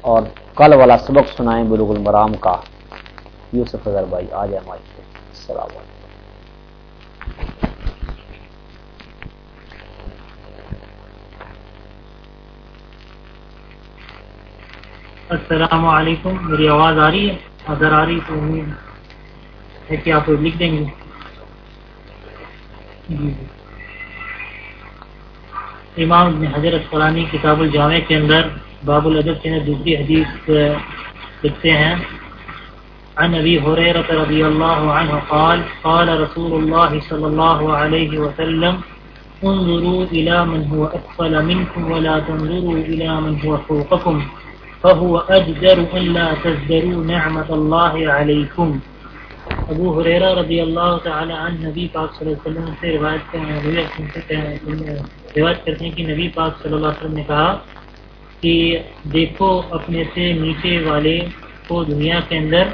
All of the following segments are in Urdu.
اور کل والا سبق سنائیں بلوغ المرام کا۔ یوسف اظہر بھائی آ جائے ہمارے السلام علیکم۔ السلام علیکم۔ میری آواز آ رہی ہے؟ اگر آ رہی تو امید ہے کہ آپ لکھ دیں گے۔ جی, جی۔ امام حضرت فلانی کتاب الجامع کے اندر باب الأدب کے دوسری حدیث لکھتے ہیں عن أبي هريرة رضي الله عنه قال قال رسول الله صلى الله عليه وسلم انظروا إلى من هو أسفل منكم ولا تنظروا إلى من هو فوقكم فهو أجدر الا تزدروا نعمة الله عليكم. أبو هريرة رضي الله تعالى عن نبي پاک صلى الله عليه وسلم سے روایت کرتے ہیں روایت کرتے ہیں کہ نبی پاک صلى الله عليه وسلم نے کہا کہ دیکھو اپنے سے نیچے والے کو دنیا کے اندر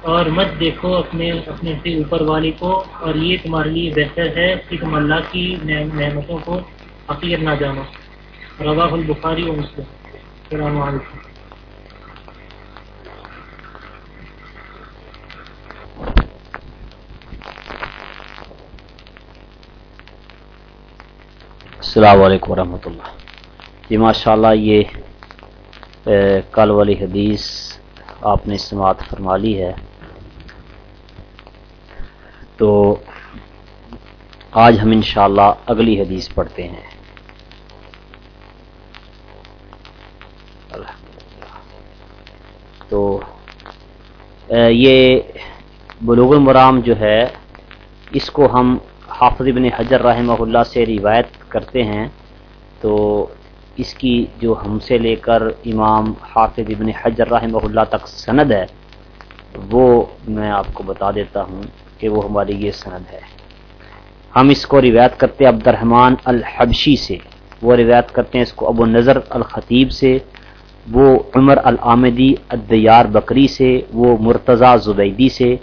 اور مت دیکھو اپنے اپنے سے اوپر والے کو اور یہ تمہارے لیے بہتر ہے کہ تم اللہ کی نعمتوں کو حقیر نہ جانو۔ روا البخاری و مسلم۔ السلام علیکم۔ السلام علیکم ورحمۃ اللہ۔ جی ماشاء اللہ یہ کل والی حدیث آپ نے استعمال فرما لی ہے۔ تو آج ہم انشاءاللہ اگلی حدیث پڑھتے ہیں۔ تو یہ بلوغ المرام جو ہے، اس کو ہم حافظ ابن حجر رحمہ اللہ سے روایت کرتے ہیں۔ تو اس کی جو ہم سے لے کر امام حافظ ابن حجر رحمہ اللہ تک سند ہے، وہ میں آپ کو بتا دیتا ہوں کہ وہ ہماری یہ سند ہے۔ ہم اس کو روایت کرتے عبد الرحمن الحبشی سے، وہ روایت کرتے ہیں اس کو ابو نظر الخطیب سے، وہ عمر العامدی الدیار بکری سے، وہ مرتضی زبیدی سے،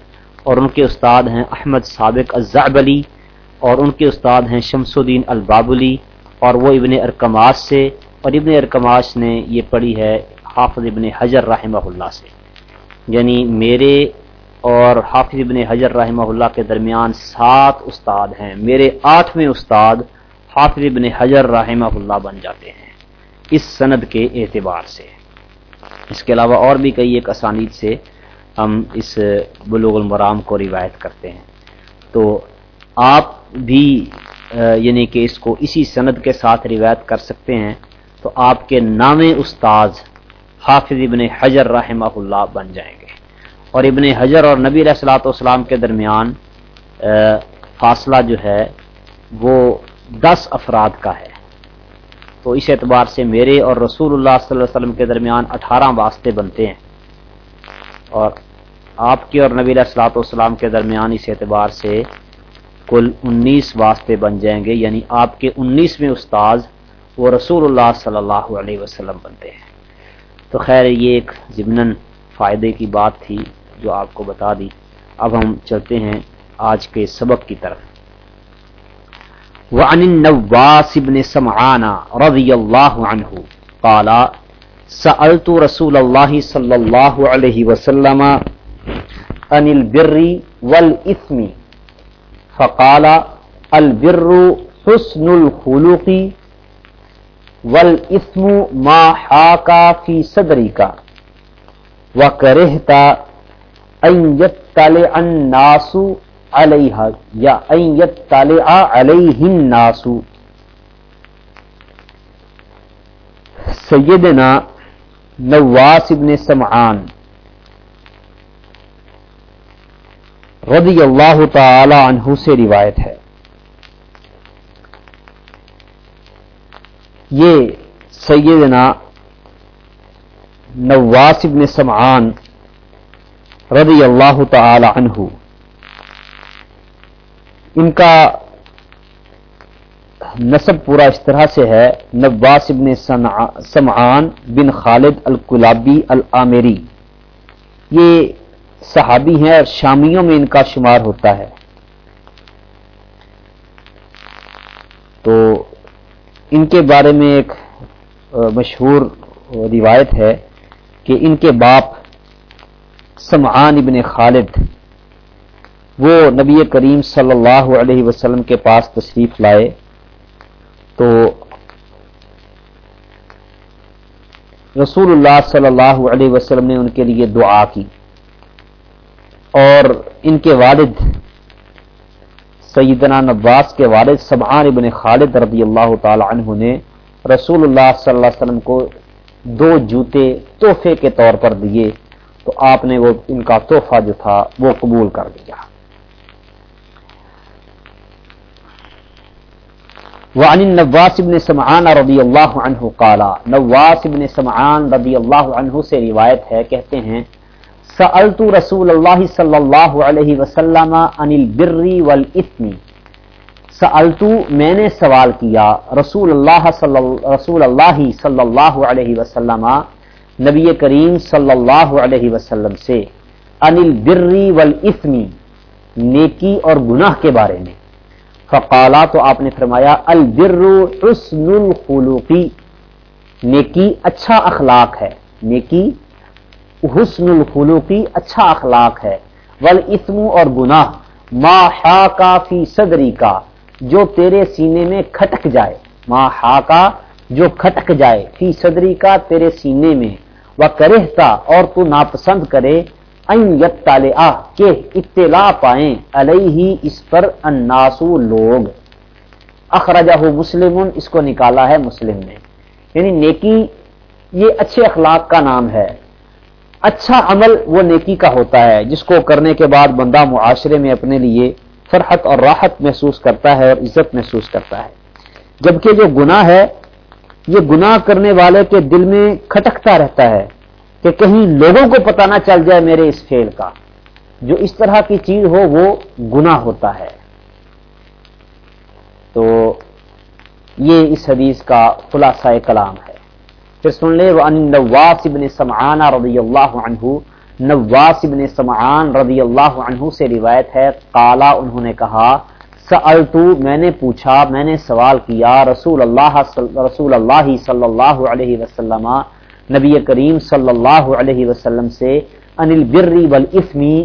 اور ان کے استاد ہیں احمد سابق الزعب علی اور ان کے استاد ہیں شمس الدین البابلی اور وہ ابن ارکماس سے، اور ابن ارکماس نے یہ پڑھی ہے حافظ ابن حجر رحمہ اللہ سے۔ یعنی میرے اور حافظ ابن حجر رحمہ اللہ کے درمیان سات استاد ہیں۔ میرے آٹھویں استاد حافظ ابن حجر رحمہ اللہ بن جاتے ہیں اس سند کے اعتبار سے۔ اس کے علاوہ اور بھی کئی ایک اسانید سے ہم اس بلوغ المرام کو روایت کرتے ہیں۔ تو آپ بھی یعنی کہ اس کو اسی سند کے ساتھ روایت کر سکتے ہیں، تو آپ کے نام استاذ حافظ ابن حجر رحمہ اللہ بن جائیں گے۔ اور ابن حجر اور نبی علیہ السلاۃ والسلام کے درمیان فاصلہ جو ہے، وہ دس افراد کا ہے۔ تو اس اعتبار سے میرے اور رسول اللہ صلی اللہ علیہ وسلم کے درمیان اٹھارہ واسطے بنتے ہیں۔ اور آپ کے اور نبی علیہ السلاۃ والسلام کے درمیان اس اعتبار سے کل انیس واسطے بن جائیں گے یعنی آپ کے انیسویں استاذ وہ رسول اللہ صلی اللہ علیہ وسلم بنتے ہیں۔ تو خیر، یہ ایک ضمن فائدے کی بات تھی جو آپ کو بتا دی۔ اب ہم چلتے ہیں آج کے سبق کی طرف۔ وعن النواس بن سمعان رضی اللہ عنہ قال، سألت رسول اللہ صلی اللہ علیہ وسلم عن البر والإثم فقال البر حسن الخلق والاسم ما حاکا فی صدری کا وکرہتا ان یتطلع الناس علیہ یا ان یتطلع علیہ الناس. سیدنا نواس ابن سمعان رضی اللہ تعالی عنہ سے روایت ہے۔ یہ سیدنا نواس ابن سمعان رضی اللہ تعالی عنہ، ان کا نصب پورا اس طرح سے ہے، نواس ابن سمعان بن خالد القلابی العامری۔ یہ صحابی ہیں اور شامیوں میں ان کا شمار ہوتا ہے۔ تو ان کے بارے میں ایک مشہور روایت ہے کہ ان کے باپ سمعان ابن خالد، وہ نبی کریم صلی اللہ علیہ وسلم کے پاس تشریف لائے۔ تو رسول اللہ صلی اللہ علیہ وسلم نے ان کے لیے دعا کی۔ اور ان کے والد سیدنا نواس کے والد سبحان ابن خالد رضی اللہ تعالی عنہ نے رسول اللہ صلی اللہ علیہ وسلم کو دو جوتے تحفے کے طور پر دیے تو آپ نے وہ ان کا تحفہ جو تھا وہ قبول کر دیا وعن النواس بن سمعان رضی اللہ عنہ قالا، نواس بن سمعان رضی اللہ عنہ سے روایت ہے، کہتے ہیں سألت رسول اللہ صلی اللہ علیہ وسلم عن البر والاثم سألت، میں نے سوال کیا، رسول اللہ صلی رسول اللہ صلی اللہ علیہ وسلم، نبی کریم صلی اللہ علیہ وسلم سے، عن البر والاثم نیکی اور گناہ کے بارے میں. فقالا تو آپ نے فرمایا، البر حسن الخلوقی نیکی اچھا اخلاق ہے، نیکی حسن الخلوقی اچھا اخلاق ہے ول اور گناہ، ما ہا کا فی صدری کا، جو تیرے سینے میں کھٹک جائے۔ ما ہا کا جو کھٹک جائے، فی صدری کا تیرے سینے میں۔ وہ کرہتا اور تو ناپسند کرے۔ این کہ اطلاع پائیں۔ علیہ، اس پر الناسو لوگ۔ اخرجہ مسلم، اس کو نکالا ہے مسلم نے۔ یعنی نیکی، یہ اچھے اخلاق کا نام ہے۔ اچھا عمل وہ نیکی کا ہوتا ہے، جس کو کرنے کے بعد بندہ معاشرے میں اپنے لیے فرحت اور راحت محسوس کرتا ہے اور عزت محسوس کرتا ہے۔ جبکہ جو گناہ ہے، یہ گناہ کرنے والے کے دل میں کھٹکتا رہتا ہے کہ کہیں لوگوں کو پتہ نہ چل جائے میرے اس فیل کا۔ جو اس طرح کی چیز ہو، وہ گناہ ہوتا ہے۔ تو یہ اس حدیث کا خلاصہ کلام ہے۔ پھر سن لے وہ نواس ابن سمعان رضی اللہ عنہ، نواس ابن سمعان رضی اللہ عنہ سے روایت ہے کالا انہوں نے کہا سألتو میں نے پوچھا، میں نے سوال کیا، رسول اللہ رسول اللہ صلی اللہ علیہ وسلم، نبی کریم صلی اللہ علیہ وسلم سے انل بری والاسمی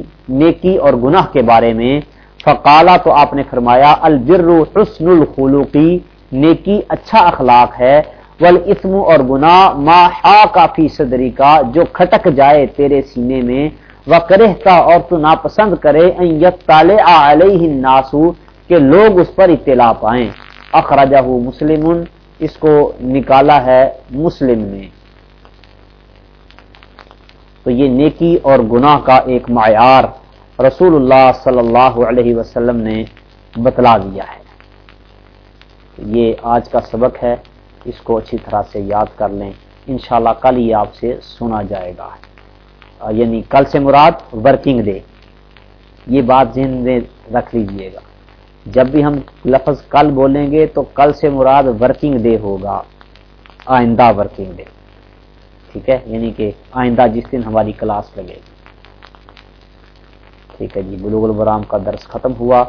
نیکی اور گناہ کے بارے میں، فقالا تو آپ نے فرمایا، البر حسن الخلوقی نیکی اچھا اخلاق ہے والاسم اور گناہ ما حا فی صدری کا، جو کھٹک جائے تیرے سینے میں، وہ اور تو ناپسند کرے، ان یطالع علیہ الناسو کہ لوگ اس پر اطلاع پائیں۔ اخرجہ مسلم، اس کو نکالا ہے مسلم نے۔ تو یہ نیکی اور گناہ کا ایک معیار رسول اللہ صلی اللہ علیہ وسلم نے بتلا دیا ہے۔ یہ آج کا سبق ہے۔ اس کو اچھی طرح سے یاد کر لیں۔ انشاءاللہ کل یہ آپ سے سنا جائے گا۔ یعنی کل سے مراد ورکنگ ڈے۔ یہ بات ذہن میں رکھ لیجیے گا۔ جب بھی ہم لفظ کل بولیں گے تو کل سے مراد ورکنگ ڈے ہوگا۔ آئندہ ورکنگ ڈے۔ ٹھیک ہے؟ یعنی کہ آئندہ جس دن ہماری کلاس لگے گی۔ ٹھیک ہے جی بلوغ البرام کا درس ختم ہوا۔